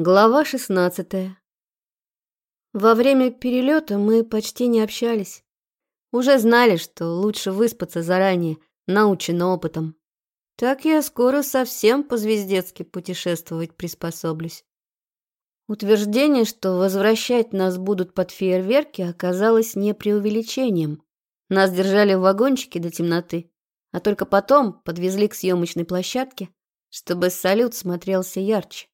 Глава 16. Во время перелета мы почти не общались. Уже знали, что лучше выспаться заранее, научен опытом. Так я скоро совсем по-звездецки путешествовать приспособлюсь. Утверждение, что возвращать нас будут под фейерверки, оказалось не преувеличением. Нас держали в вагончике до темноты, а только потом подвезли к съемочной площадке, чтобы салют смотрелся ярче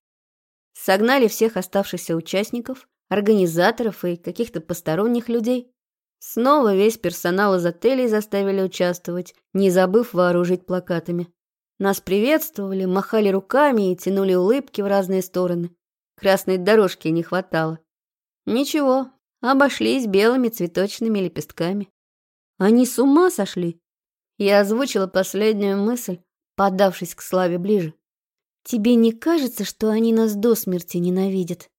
согнали всех оставшихся участников, организаторов и каких-то посторонних людей. Снова весь персонал из отелей заставили участвовать, не забыв вооружить плакатами. Нас приветствовали, махали руками и тянули улыбки в разные стороны. Красной дорожки не хватало. Ничего, обошлись белыми цветочными лепестками. Они с ума сошли? Я озвучила последнюю мысль, подавшись к Славе ближе. Тебе не кажется, что они нас до смерти ненавидят?»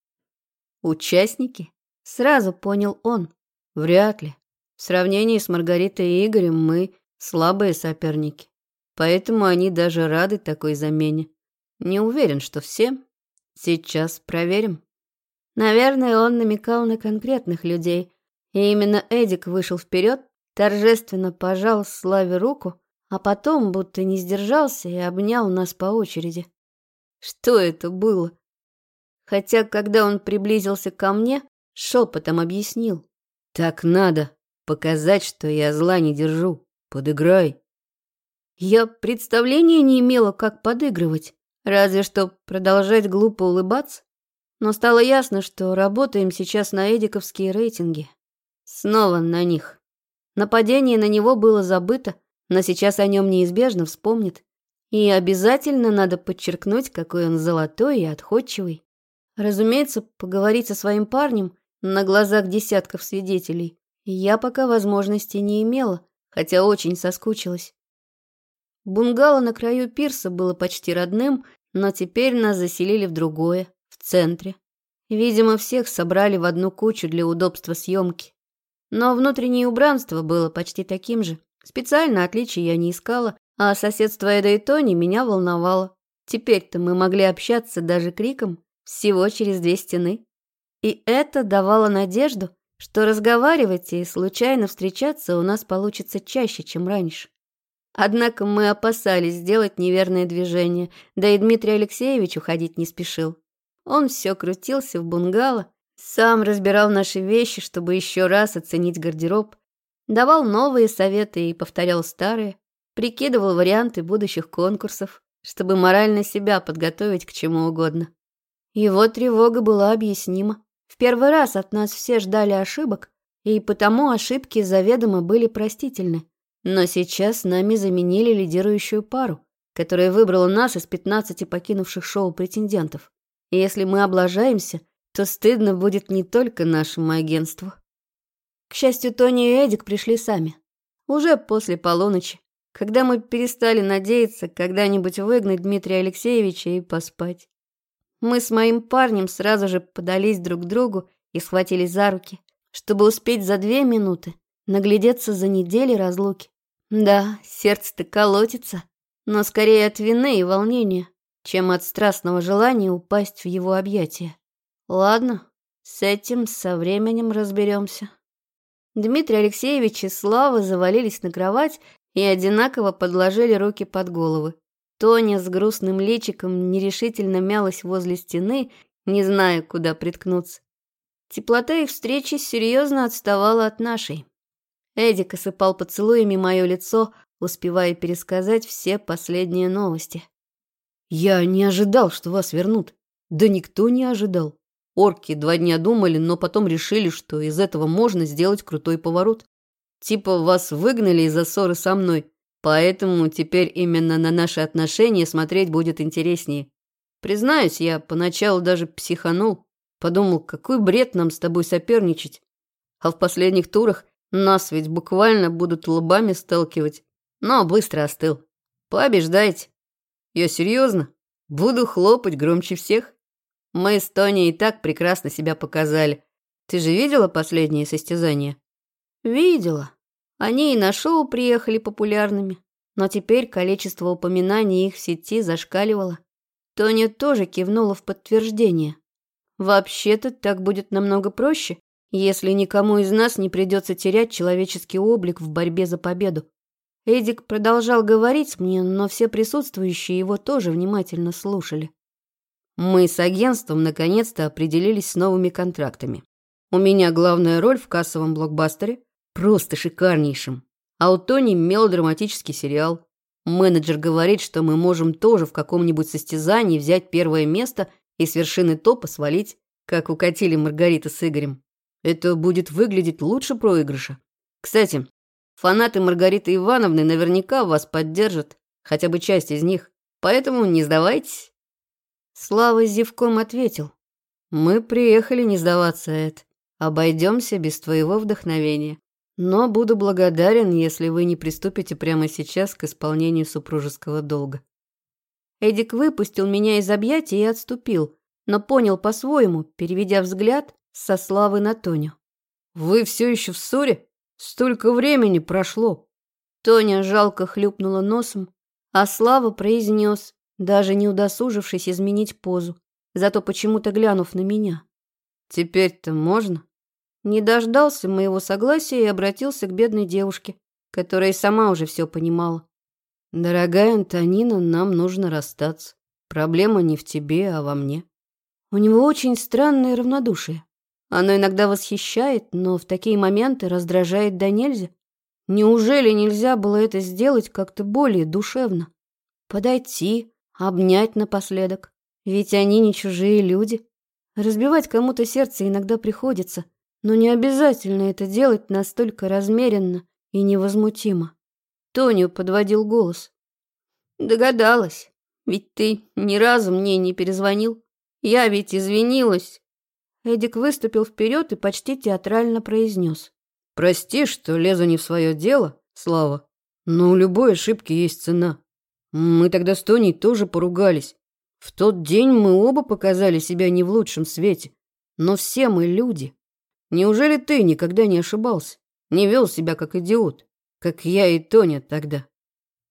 «Участники?» — сразу понял он. «Вряд ли. В сравнении с Маргаритой и Игорем мы слабые соперники. Поэтому они даже рады такой замене. Не уверен, что все. Сейчас проверим». Наверное, он намекал на конкретных людей. И именно Эдик вышел вперед, торжественно пожал Славе руку, а потом будто не сдержался и обнял нас по очереди. Что это было? Хотя, когда он приблизился ко мне, шепотом объяснил. «Так надо. Показать, что я зла не держу. Подыграй». Я представления не имела, как подыгрывать, разве что продолжать глупо улыбаться. Но стало ясно, что работаем сейчас на эдиковские рейтинги. Снова на них. Нападение на него было забыто, но сейчас о нем неизбежно вспомнит. И обязательно надо подчеркнуть, какой он золотой и отходчивый. Разумеется, поговорить со своим парнем на глазах десятков свидетелей я пока возможности не имела, хотя очень соскучилась. Бунгало на краю пирса было почти родным, но теперь нас заселили в другое, в центре. Видимо, всех собрали в одну кучу для удобства съемки. Но внутреннее убранство было почти таким же. Специально отличий я не искала, а соседство Эда и Тони меня волновало. Теперь-то мы могли общаться даже криком всего через две стены. И это давало надежду, что разговаривать и случайно встречаться у нас получится чаще, чем раньше. Однако мы опасались сделать неверное движение, да и Дмитрий Алексеевич уходить не спешил. Он все крутился в бунгало, сам разбирал наши вещи, чтобы еще раз оценить гардероб, давал новые советы и повторял старые прикидывал варианты будущих конкурсов, чтобы морально себя подготовить к чему угодно. Его тревога была объяснима. В первый раз от нас все ждали ошибок, и потому ошибки заведомо были простительны. Но сейчас нами заменили лидирующую пару, которая выбрала нас из 15 покинувших шоу претендентов. И если мы облажаемся, то стыдно будет не только нашему агентству. К счастью, Тони и Эдик пришли сами. Уже после полуночи, когда мы перестали надеяться когда-нибудь выгнать Дмитрия Алексеевича и поспать. Мы с моим парнем сразу же подались друг к другу и схватились за руки, чтобы успеть за две минуты наглядеться за недели разлуки. Да, сердце-то колотится, но скорее от вины и волнения, чем от страстного желания упасть в его объятия. Ладно, с этим со временем разберемся. Дмитрий Алексеевич и Слава завалились на кровать и одинаково подложили руки под головы. Тоня с грустным личиком нерешительно мялась возле стены, не зная, куда приткнуться. Теплота их встречи серьезно отставала от нашей. Эдик осыпал поцелуями мое лицо, успевая пересказать все последние новости. «Я не ожидал, что вас вернут. Да никто не ожидал. Орки два дня думали, но потом решили, что из этого можно сделать крутой поворот. Типа вас выгнали из-за ссоры со мной, поэтому теперь именно на наши отношения смотреть будет интереснее. Признаюсь, я поначалу даже психанул, подумал, какой бред нам с тобой соперничать. А в последних турах нас ведь буквально будут лбами сталкивать. Но быстро остыл. Побеждайте. Я серьезно. Буду хлопать громче всех. Мы с Тони и так прекрасно себя показали. Ты же видела последние состязания? «Видела. Они и на шоу приехали популярными, но теперь количество упоминаний их в сети зашкаливало». Тони тоже кивнула в подтверждение. «Вообще-то так будет намного проще, если никому из нас не придется терять человеческий облик в борьбе за победу». Эдик продолжал говорить мне, но все присутствующие его тоже внимательно слушали. Мы с агентством наконец-то определились с новыми контрактами. У меня главная роль в кассовом блокбастере, Просто шикарнейшим. А у Тони мелодраматический сериал. Менеджер говорит, что мы можем тоже в каком-нибудь состязании взять первое место и с вершины топа свалить, как укатили Маргарита с Игорем. Это будет выглядеть лучше проигрыша. Кстати, фанаты Маргариты Ивановны наверняка вас поддержат, хотя бы часть из них, поэтому не сдавайтесь. Слава зевком ответил. «Мы приехали не сдаваться, Эд. Обойдемся без твоего вдохновения. Но буду благодарен, если вы не приступите прямо сейчас к исполнению супружеского долга. Эдик выпустил меня из объятий и отступил, но понял по-своему, переведя взгляд со Славы на Тоню. «Вы все еще в ссоре? Столько времени прошло!» Тоня жалко хлюпнула носом, а Слава произнес, даже не удосужившись изменить позу, зато почему-то глянув на меня. «Теперь-то можно?» не дождался моего согласия и обратился к бедной девушке, которая сама уже все понимала. «Дорогая Антонина, нам нужно расстаться. Проблема не в тебе, а во мне». У него очень странное равнодушие. Оно иногда восхищает, но в такие моменты раздражает до нельзя. Неужели нельзя было это сделать как-то более душевно? Подойти, обнять напоследок. Ведь они не чужие люди. Разбивать кому-то сердце иногда приходится – но не обязательно это делать настолько размеренно и невозмутимо. Тоню подводил голос. Догадалась. Ведь ты ни разу мне не перезвонил. Я ведь извинилась. Эдик выступил вперед и почти театрально произнес. Прости, что лезу не в свое дело, Слава. Но у любой ошибки есть цена. Мы тогда с Тоней тоже поругались. В тот день мы оба показали себя не в лучшем свете. Но все мы люди. Неужели ты никогда не ошибался? Не вел себя как идиот, как я и Тоня тогда?»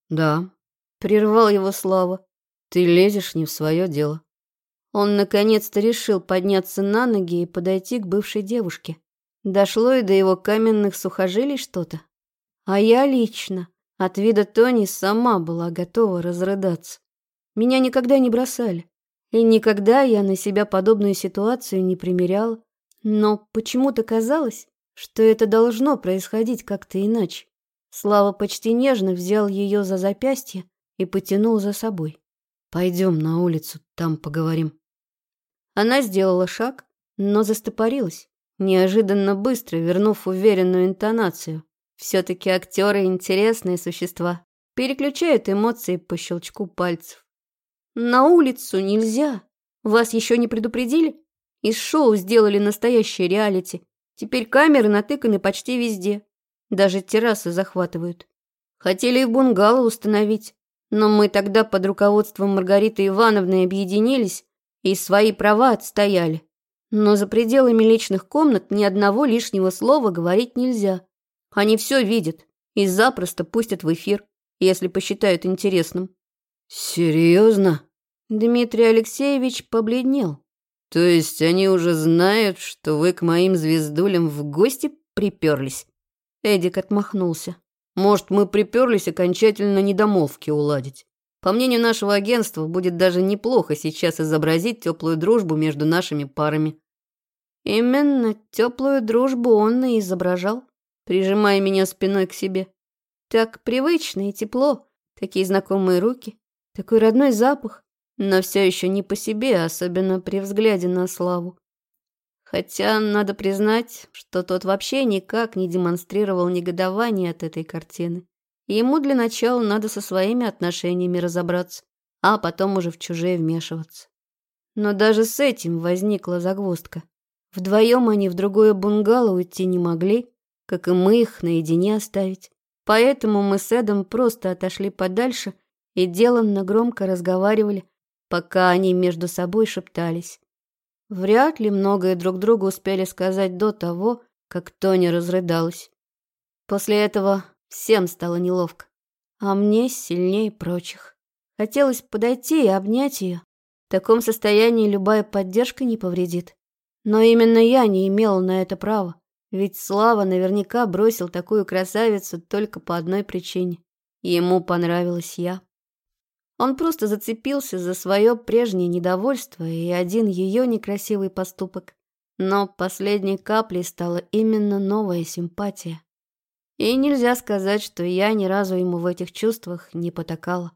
«Да», — прервал его Слава, — «ты лезешь не в свое дело». Он наконец-то решил подняться на ноги и подойти к бывшей девушке. Дошло и до его каменных сухожилий что-то. А я лично от вида Тони сама была готова разрыдаться. Меня никогда не бросали. И никогда я на себя подобную ситуацию не примеряла. Но почему-то казалось, что это должно происходить как-то иначе. Слава почти нежно взял ее за запястье и потянул за собой. «Пойдем на улицу, там поговорим». Она сделала шаг, но застопорилась, неожиданно быстро вернув уверенную интонацию. Все-таки актеры интересные существа, переключают эмоции по щелчку пальцев. «На улицу нельзя! Вас еще не предупредили?» Из шоу сделали настоящее реалити. Теперь камеры натыканы почти везде. Даже террасы захватывают. Хотели и бунгало установить. Но мы тогда под руководством Маргариты Ивановны объединились и свои права отстояли. Но за пределами личных комнат ни одного лишнего слова говорить нельзя. Они все видят и запросто пустят в эфир, если посчитают интересным. «Серьезно?» Дмитрий Алексеевич побледнел. То есть они уже знают, что вы к моим звездулям в гости приперлись?» Эдик отмахнулся. «Может, мы приперлись окончательно недомолвки уладить. По мнению нашего агентства, будет даже неплохо сейчас изобразить теплую дружбу между нашими парами». Именно теплую дружбу он и изображал, прижимая меня спиной к себе. Так привычно и тепло, такие знакомые руки, такой родной запах но все еще не по себе, особенно при взгляде на Славу. Хотя, надо признать, что тот вообще никак не демонстрировал негодования от этой картины. Ему для начала надо со своими отношениями разобраться, а потом уже в чужие вмешиваться. Но даже с этим возникла загвоздка. Вдвоем они в другое бунгало уйти не могли, как и мы их наедине оставить. Поэтому мы с Эдом просто отошли подальше и деланно громко разговаривали, пока они между собой шептались. Вряд ли многое друг другу успели сказать до того, как Тони разрыдалась. После этого всем стало неловко, а мне сильнее прочих. Хотелось подойти и обнять ее. В таком состоянии любая поддержка не повредит. Но именно я не имела на это права, ведь Слава наверняка бросил такую красавицу только по одной причине. Ему понравилась я. Он просто зацепился за свое прежнее недовольство и один ее некрасивый поступок. Но последней каплей стала именно новая симпатия. И нельзя сказать, что я ни разу ему в этих чувствах не потакала.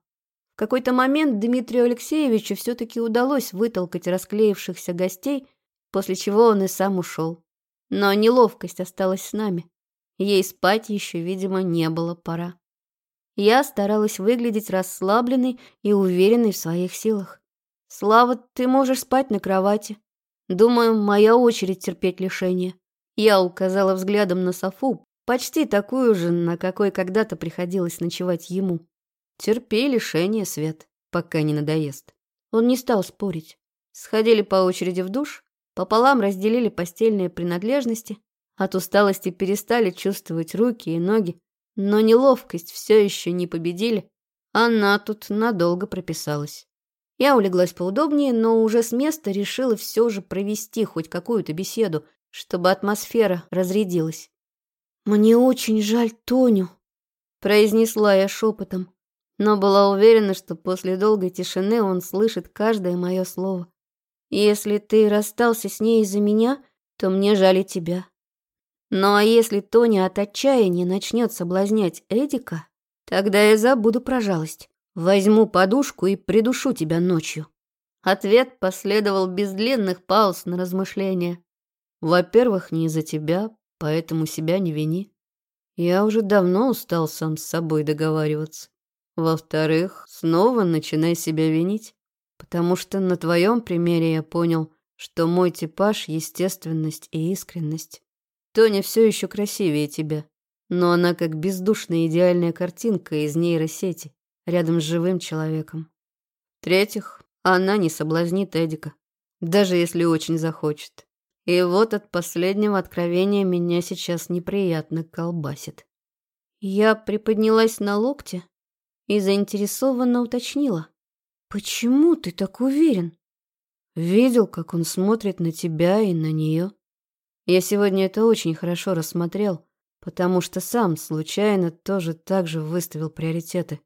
В какой-то момент Дмитрию Алексеевичу все-таки удалось вытолкать расклеившихся гостей, после чего он и сам ушел. Но неловкость осталась с нами. Ей спать еще, видимо, не было пора. Я старалась выглядеть расслабленной и уверенной в своих силах. «Слава, ты можешь спать на кровати. Думаю, моя очередь терпеть лишение». Я указала взглядом на Софу, почти такую же, на какой когда-то приходилось ночевать ему. «Терпи лишение, Свет, пока не надоест». Он не стал спорить. Сходили по очереди в душ, пополам разделили постельные принадлежности, от усталости перестали чувствовать руки и ноги, но неловкость все еще не победили. Она тут надолго прописалась. Я улеглась поудобнее, но уже с места решила все же провести хоть какую-то беседу, чтобы атмосфера разрядилась. «Мне очень жаль Тоню», — произнесла я шепотом, но была уверена, что после долгой тишины он слышит каждое мое слово. «Если ты расстался с ней из-за меня, то мне жаль тебя. Ну а если Тоня от отчаяния начнет соблазнять Эдика, тогда я забуду про жалость. Возьму подушку и придушу тебя ночью. Ответ последовал без длинных пауз на размышления. Во-первых, не из-за тебя, поэтому себя не вини. Я уже давно устал сам с собой договариваться. Во-вторых, снова начинай себя винить, потому что на твоем примере я понял, что мой типаж — естественность и искренность. Тоня все еще красивее тебя, но она как бездушная идеальная картинка из нейросети, рядом с живым человеком. В-третьих, она не соблазнит Эдика, даже если очень захочет. И вот от последнего откровения меня сейчас неприятно колбасит. Я приподнялась на локте и заинтересованно уточнила. «Почему ты так уверен?» «Видел, как он смотрит на тебя и на нее. Я сегодня это очень хорошо рассмотрел, потому что сам случайно тоже так же выставил приоритеты.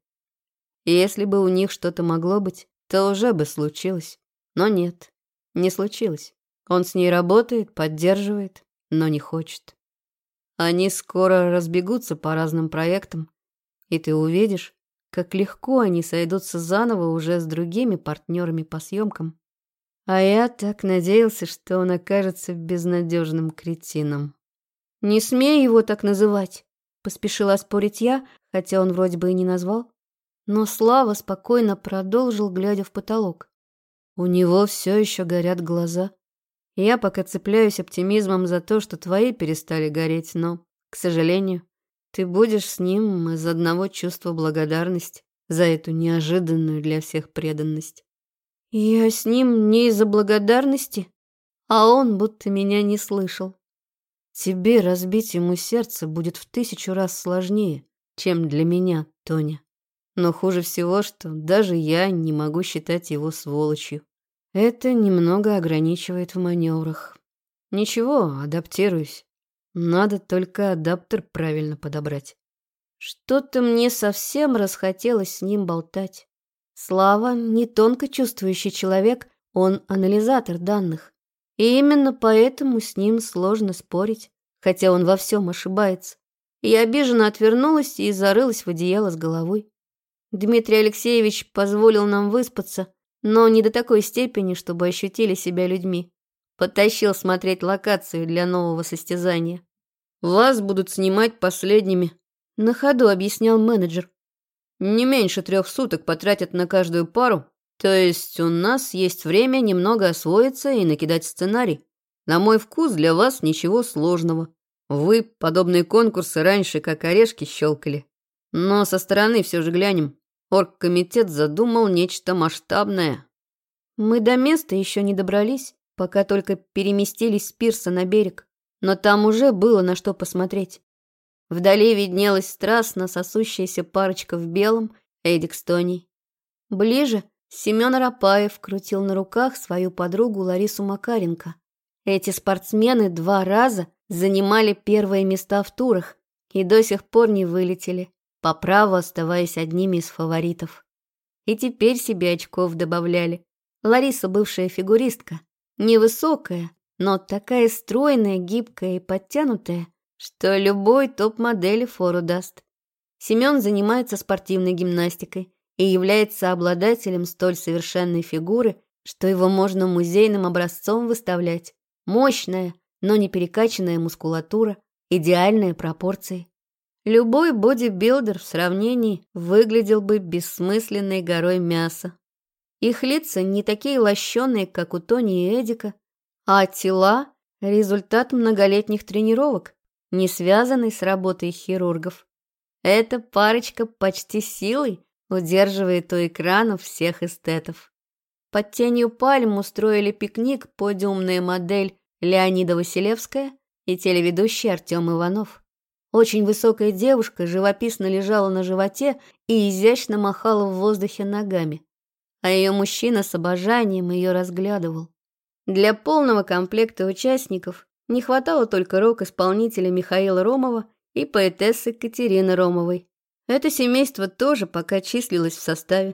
И если бы у них что-то могло быть, то уже бы случилось. Но нет, не случилось. Он с ней работает, поддерживает, но не хочет. Они скоро разбегутся по разным проектам, и ты увидишь, как легко они сойдутся заново уже с другими партнерами по съемкам. А я так надеялся, что он окажется безнадежным кретином. «Не смей его так называть!» — поспешила спорить я, хотя он вроде бы и не назвал. Но Слава спокойно продолжил, глядя в потолок. У него все еще горят глаза. Я пока цепляюсь оптимизмом за то, что твои перестали гореть, но, к сожалению, ты будешь с ним из одного чувства благодарность за эту неожиданную для всех преданность. Я с ним не из-за благодарности, а он будто меня не слышал. Тебе разбить ему сердце будет в тысячу раз сложнее, чем для меня, Тоня. Но хуже всего, что даже я не могу считать его сволочью. Это немного ограничивает в маневрах. Ничего, адаптируюсь. Надо только адаптер правильно подобрать. Что-то мне совсем расхотелось с ним болтать. Слава не тонко чувствующий человек, он анализатор данных. И именно поэтому с ним сложно спорить, хотя он во всем ошибается. Я обиженно отвернулась и зарылась в одеяло с головой. Дмитрий Алексеевич позволил нам выспаться, но не до такой степени, чтобы ощутили себя людьми. Потащил смотреть локацию для нового состязания. «Вас будут снимать последними», — на ходу объяснял менеджер. Не меньше трех суток потратят на каждую пару. То есть у нас есть время немного освоиться и накидать сценарий. На мой вкус для вас ничего сложного. Вы подобные конкурсы раньше как орешки щелкали. Но со стороны все же глянем. Оргкомитет задумал нечто масштабное. Мы до места еще не добрались, пока только переместились с пирса на берег. Но там уже было на что посмотреть. Вдали виднелась страстно сосущаяся парочка в белом, Эдик с Ближе Семен Рапаев крутил на руках свою подругу Ларису Макаренко. Эти спортсмены два раза занимали первые места в турах и до сих пор не вылетели, по праву оставаясь одними из фаворитов. И теперь себе очков добавляли. Лариса бывшая фигуристка, невысокая, но такая стройная, гибкая и подтянутая, что любой топ-модель фору даст. Семен занимается спортивной гимнастикой и является обладателем столь совершенной фигуры, что его можно музейным образцом выставлять. Мощная, но не перекачанная мускулатура, идеальные пропорции. Любой бодибилдер в сравнении выглядел бы бессмысленной горой мяса. Их лица не такие лощеные, как у Тони и Эдика, а тела – результат многолетних тренировок, не связанный с работой хирургов. Эта парочка почти силой удерживает у экранов всех эстетов. Под тенью пальм устроили пикник подиумная модель Леонида Василевская и телеведущий Артем Иванов. Очень высокая девушка живописно лежала на животе и изящно махала в воздухе ногами, а ее мужчина с обожанием ее разглядывал. Для полного комплекта участников не хватало только рок-исполнителя Михаила Ромова и поэтессы Катерины Ромовой. Это семейство тоже пока числилось в составе.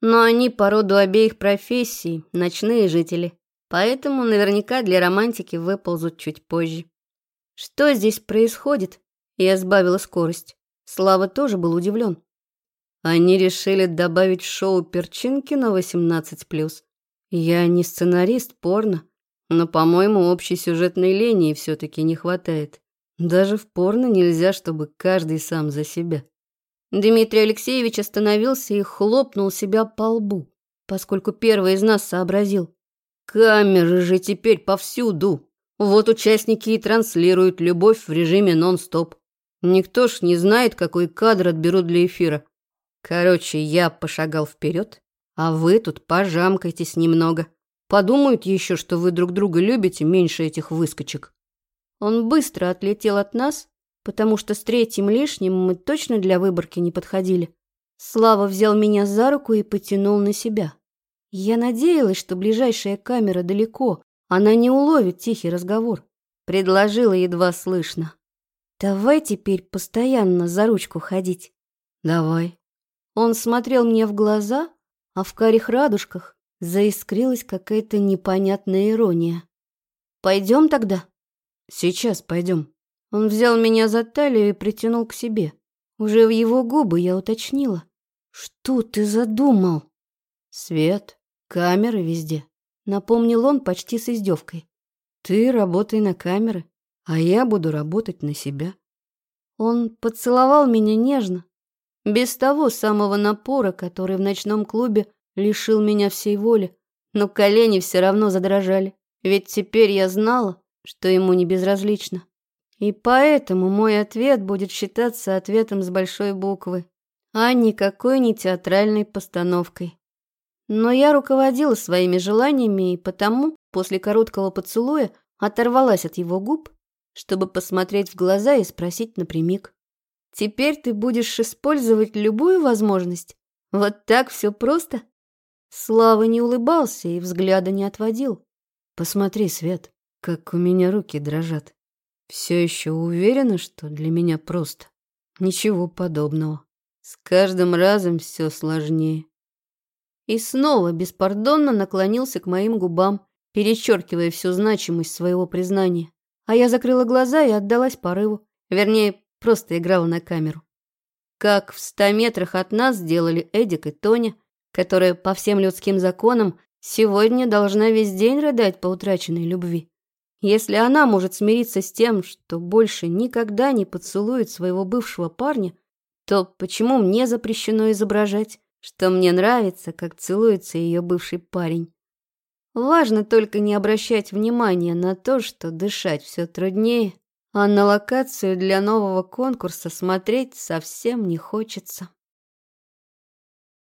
Но они по роду обеих профессий – ночные жители, поэтому наверняка для романтики выползут чуть позже. «Что здесь происходит?» Я сбавила скорость. Слава тоже был удивлен. Они решили добавить в шоу перчинки на 18+. Я не сценарист порно, но, по-моему, общей сюжетной линии все-таки не хватает. Даже в порно нельзя, чтобы каждый сам за себя. Дмитрий Алексеевич остановился и хлопнул себя по лбу, поскольку первый из нас сообразил. Камеры же теперь повсюду. Вот участники и транслируют любовь в режиме нон-стоп. Никто ж не знает, какой кадр отберут для эфира. Короче, я пошагал вперед, а вы тут пожамкайтесь немного. Подумают еще, что вы друг друга любите меньше этих выскочек. Он быстро отлетел от нас, потому что с третьим лишним мы точно для выборки не подходили. Слава взял меня за руку и потянул на себя. Я надеялась, что ближайшая камера далеко, она не уловит тихий разговор. Предложила едва слышно. «Давай теперь постоянно за ручку ходить». «Давай». Он смотрел мне в глаза, а в карих радужках заискрилась какая-то непонятная ирония. «Пойдем тогда?» «Сейчас пойдем». Он взял меня за талию и притянул к себе. Уже в его губы я уточнила. «Что ты задумал?» «Свет, камеры везде», — напомнил он почти с издевкой. «Ты работай на камеры, а я буду работать на себя». Он поцеловал меня нежно, без того самого напора, который в ночном клубе лишил меня всей воли, но колени все равно задрожали, ведь теперь я знала, что ему не безразлично. И поэтому мой ответ будет считаться ответом с большой буквы, а никакой не театральной постановкой. Но я руководила своими желаниями, и потому, после короткого поцелуя, оторвалась от его губ, чтобы посмотреть в глаза и спросить напрямик. «Теперь ты будешь использовать любую возможность? Вот так все просто?» Слава не улыбался и взгляда не отводил. «Посмотри, Свет, как у меня руки дрожат. Все еще уверена, что для меня просто. Ничего подобного. С каждым разом все сложнее». И снова беспардонно наклонился к моим губам, перечеркивая всю значимость своего признания. А я закрыла глаза и отдалась порыву. Вернее, просто играла на камеру. Как в ста метрах от нас сделали Эдик и Тоня, которая по всем людским законам сегодня должна весь день рыдать по утраченной любви. Если она может смириться с тем, что больше никогда не поцелует своего бывшего парня, то почему мне запрещено изображать, что мне нравится, как целуется ее бывший парень? Важно только не обращать внимания на то, что дышать все труднее, а на локацию для нового конкурса смотреть совсем не хочется.